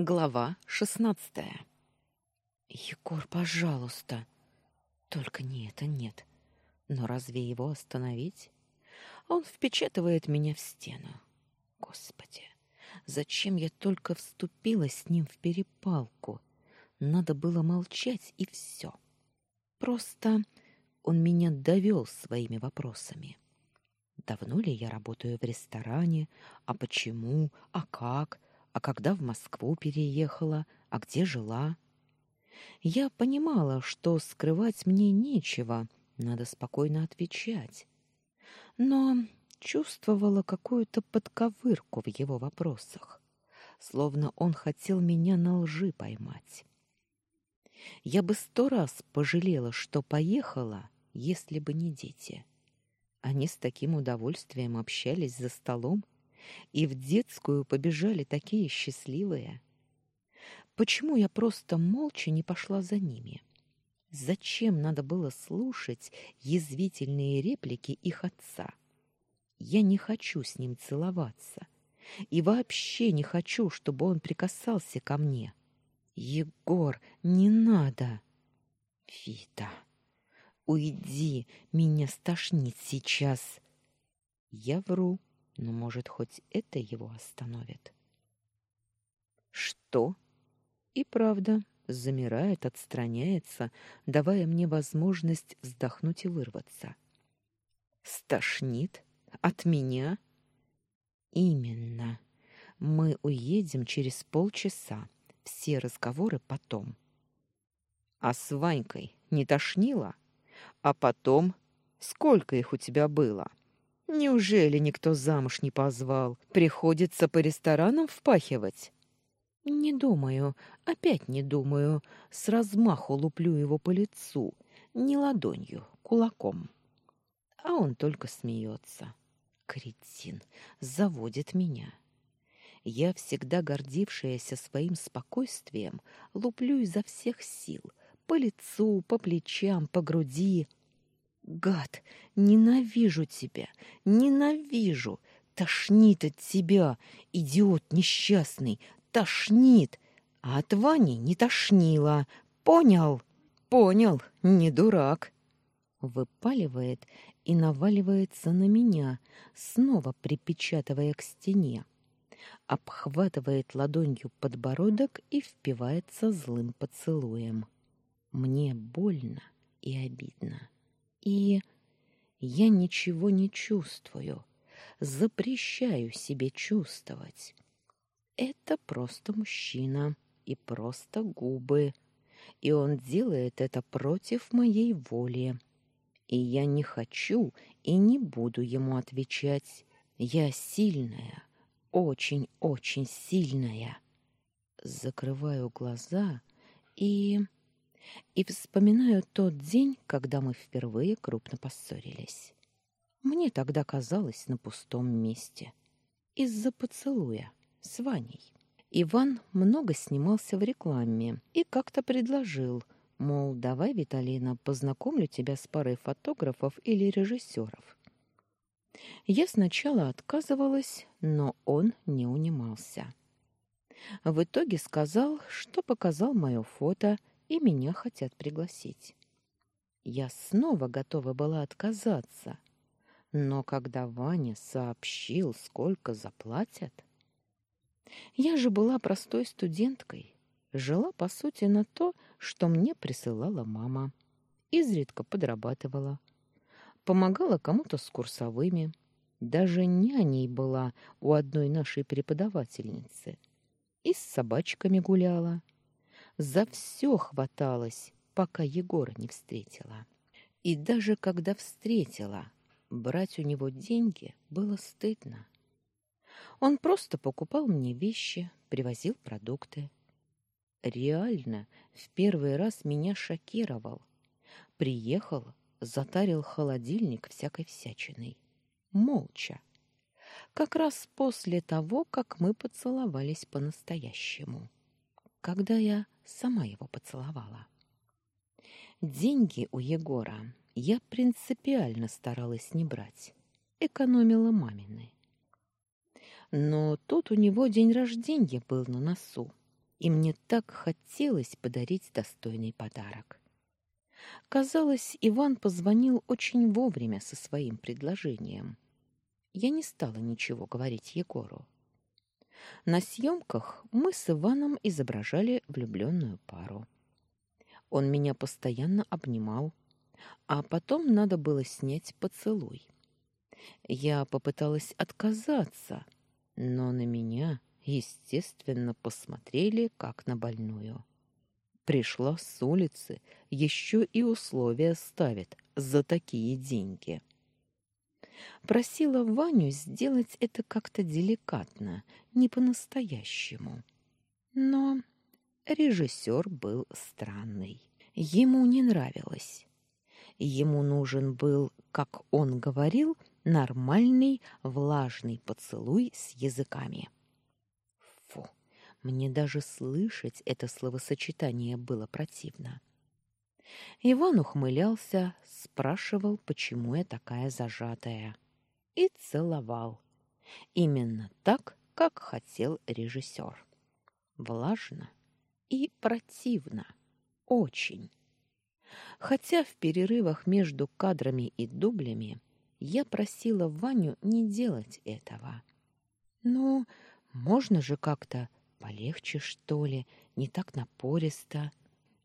Глава шестнадцатая. Егор, пожалуйста. Только не это, нет. Но разве его остановить? Он впечатывает меня в стену. Господи, зачем я только вступила с ним в перепалку? Надо было молчать и все. Просто он меня довел своими вопросами. Давно ли я работаю в ресторане? А почему? А как? А когда в Москву переехала, а где жила. Я понимала, что скрывать мне нечего, надо спокойно отвечать. Но чувствовала какую-то подковырку в его вопросах, словно он хотел меня на лжи поймать. Я бы сто раз пожалела, что поехала, если бы не дети. Они с таким удовольствием общались за столом, и в детскую побежали такие счастливые. Почему я просто молча не пошла за ними? Зачем надо было слушать язвительные реплики их отца? Я не хочу с ним целоваться. И вообще не хочу, чтобы он прикасался ко мне. Егор, не надо. Вита, уйди, меня стошнит сейчас. Я вру. Но, может, хоть это его остановит? Что? И правда, замирает, отстраняется, давая мне возможность вздохнуть и вырваться. Стошнит? От меня? Именно. Мы уедем через полчаса. Все разговоры потом. А с Ванькой не тошнило? А потом, сколько их у тебя было? Неужели никто замуж не позвал? Приходится по ресторанам впахивать? Не думаю, опять не думаю. С размаху луплю его по лицу, не ладонью, кулаком. А он только смеется. Кретин, заводит меня. Я, всегда гордившаяся своим спокойствием, луплю изо всех сил, по лицу, по плечам, по груди. Гад, ненавижу тебя, ненавижу. Тошнит от тебя, идиот несчастный, тошнит. А от Вани не тошнило. Понял? Понял, не дурак. Выпаливает и наваливается на меня, снова припечатывая к стене. Обхватывает ладонью подбородок и впивается злым поцелуем. Мне больно и обидно. И я ничего не чувствую, запрещаю себе чувствовать. Это просто мужчина и просто губы, и он делает это против моей воли. И я не хочу и не буду ему отвечать. Я сильная, очень-очень сильная. Закрываю глаза и и вспоминаю тот день, когда мы впервые крупно поссорились. Мне тогда казалось на пустом месте. Из-за поцелуя с Ваней. Иван много снимался в рекламе и как-то предложил, мол, давай, Виталина, познакомлю тебя с парой фотографов или режиссеров. Я сначала отказывалась, но он не унимался. В итоге сказал, что показал мое фото и меня хотят пригласить. Я снова готова была отказаться, но когда Ваня сообщил, сколько заплатят... Я же была простой студенткой, жила, по сути, на то, что мне присылала мама, изредка подрабатывала, помогала кому-то с курсовыми, даже няней была у одной нашей преподавательницы. И с собачками гуляла за все хваталась, пока Егора не встретила. И даже когда встретила, брать у него деньги было стыдно. Он просто покупал мне вещи, привозил продукты. Реально, в первый раз меня шокировал. Приехал, затарил холодильник всякой всячиной. Молча. Как раз после того, как мы поцеловались по-настоящему. Когда я сама его поцеловала. Деньги у Егора я принципиально старалась не брать, экономила мамины. Но тут у него день рождения был на носу, И мне так хотелось подарить достойный подарок. Казалось, Иван позвонил очень вовремя со своим предложением. Я не стала ничего говорить Егору. На съемках мы с Иваном изображали влюбленную пару. Он меня постоянно обнимал, а потом надо было снять поцелуй. Я попыталась отказаться, но на меня, естественно, посмотрели как на больную. Пришла с улицы, еще и условия ставит за такие деньги. Просила Ваню сделать это как-то деликатно, не по-настоящему. Но режиссер был странный. Ему не нравилось. Ему нужен был, как он говорил, нормальный влажный поцелуй с языками. Фу, мне даже слышать это словосочетание было противно. Иван ухмылялся, спрашивал, почему я такая зажатая, и целовал. Именно так, как хотел режиссер. Влажно и противно. Очень. Хотя в перерывах между кадрами и дублями я просила Ваню не делать этого. Ну, можно же как-то полегче, что ли, не так напористо,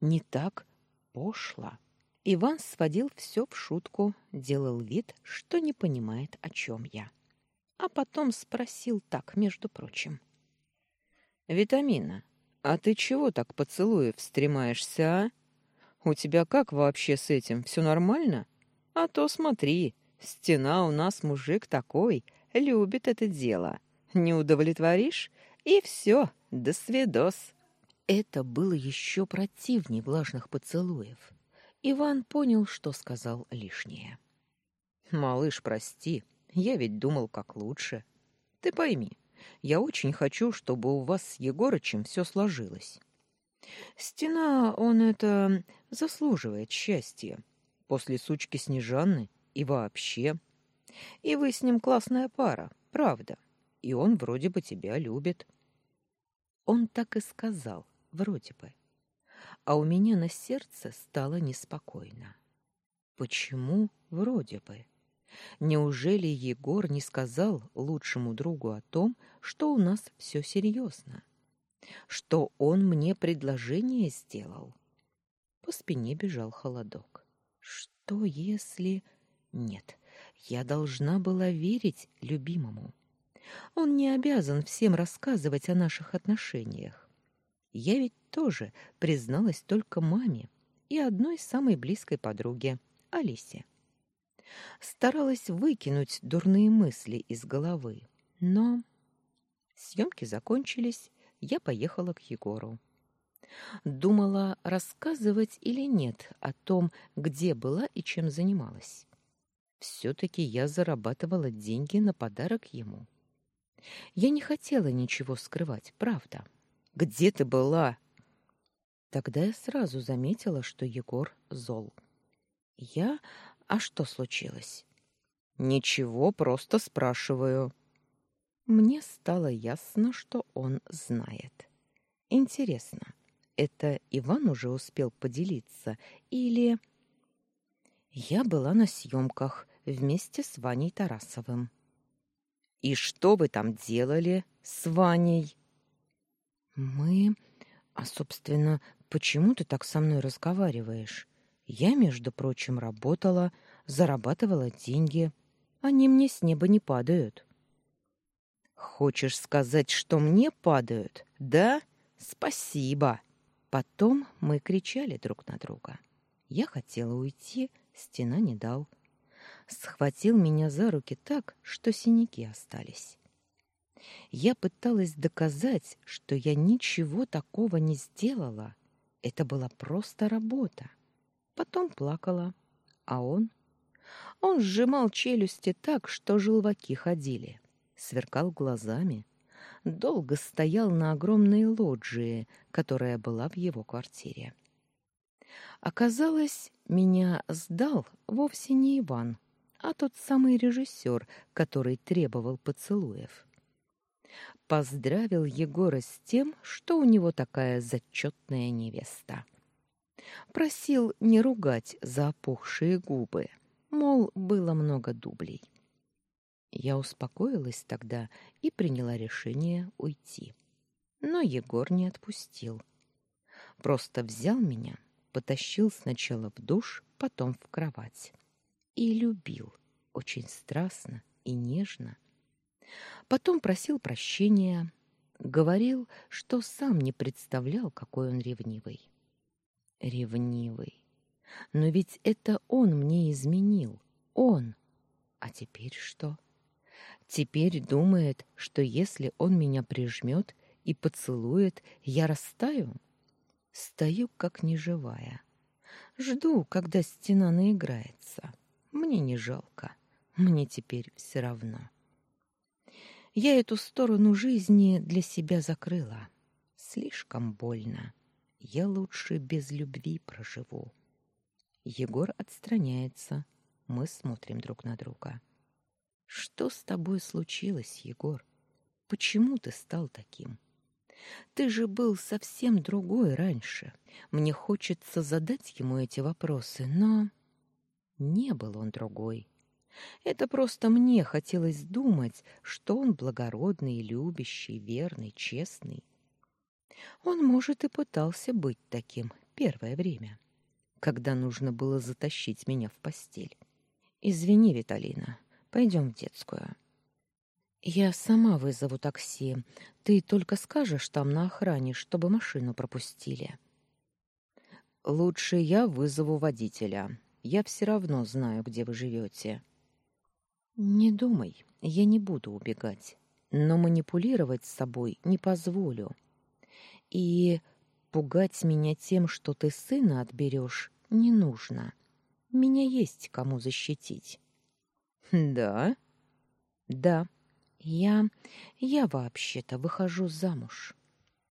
не так пошло. Иван сводил все в шутку, делал вид, что не понимает, о чем я. А потом спросил так, между прочим. «Витамина, а ты чего так поцелуев стремаешься, а? У тебя как вообще с этим? Все нормально? А то смотри, стена у нас мужик такой, любит это дело. Не удовлетворишь? И все, до свидос». Это было еще противнее влажных поцелуев. Иван понял, что сказал лишнее. «Малыш, прости, я ведь думал, как лучше. Ты пойми, я очень хочу, чтобы у вас с Егорычем все сложилось. Стена, он это, заслуживает счастья. После сучки Снежанны и вообще. И вы с ним классная пара, правда. И он вроде бы тебя любит». Он так и сказал, вроде бы. А у меня на сердце стало неспокойно. Почему вроде бы? Неужели Егор не сказал лучшему другу о том, что у нас все серьезно? Что он мне предложение сделал? По спине бежал холодок. Что если... Нет, я должна была верить любимому. Он не обязан всем рассказывать о наших отношениях. Я ведь тоже призналась только маме и одной самой близкой подруге, Алисе. Старалась выкинуть дурные мысли из головы, но съемки закончились, я поехала к Егору. Думала, рассказывать или нет о том, где была и чем занималась. Все-таки я зарабатывала деньги на подарок ему. Я не хотела ничего скрывать, правда. Где ты была? Тогда я сразу заметила, что Егор зол. Я? А что случилось? Ничего, просто спрашиваю. Мне стало ясно, что он знает. Интересно, это Иван уже успел поделиться или Я была на съемках вместе с Ваней Тарасовым. И что вы там делали с Ваней? Мы... А, собственно, почему ты так со мной разговариваешь? Я, между прочим, работала, зарабатывала деньги. Они мне с неба не падают. Хочешь сказать, что мне падают? Да? Спасибо. Потом мы кричали друг на друга. Я хотела уйти, стена не дал. Схватил меня за руки так, что синяки остались. Я пыталась доказать, что я ничего такого не сделала. Это была просто работа. Потом плакала. А он? Он сжимал челюсти так, что желваки ходили. Сверкал глазами. Долго стоял на огромной лоджии, которая была в его квартире. Оказалось, меня сдал вовсе не Иван, а тот самый режиссер, который требовал поцелуев. Поздравил Егора с тем, что у него такая зачетная невеста. Просил не ругать за опухшие губы, мол, было много дублей. Я успокоилась тогда и приняла решение уйти. Но Егор не отпустил. Просто взял меня, потащил сначала в душ, потом в кровать. И любил, очень страстно и нежно. Потом просил прощения, говорил, что сам не представлял, какой он ревнивый. Ревнивый. Но ведь это он мне изменил. Он. А теперь что? Теперь думает, что если он меня прижмет и поцелует, я растаю? Стою как неживая. Жду, когда стена наиграется. Мне не жалко. Мне теперь все равно. Я эту сторону жизни для себя закрыла. Слишком больно. Я лучше без любви проживу. Егор отстраняется. Мы смотрим друг на друга. Что с тобой случилось, Егор? Почему ты стал таким? Ты же был совсем другой раньше. Мне хочется задать ему эти вопросы, но не был он другой. Это просто мне хотелось думать, что он благородный, любящий, верный, честный. Он, может, и пытался быть таким первое время, когда нужно было затащить меня в постель. Извини, Виталина, пойдем в детскую. Я сама вызову такси. Ты только скажешь там на охране, чтобы машину пропустили. Лучше я вызову водителя. Я все равно знаю, где вы живете. Не думай, я не буду убегать, но манипулировать с собой не позволю. И пугать меня тем, что ты сына отберешь, не нужно. Меня есть кому защитить. Да? Да. Я... я вообще-то выхожу замуж.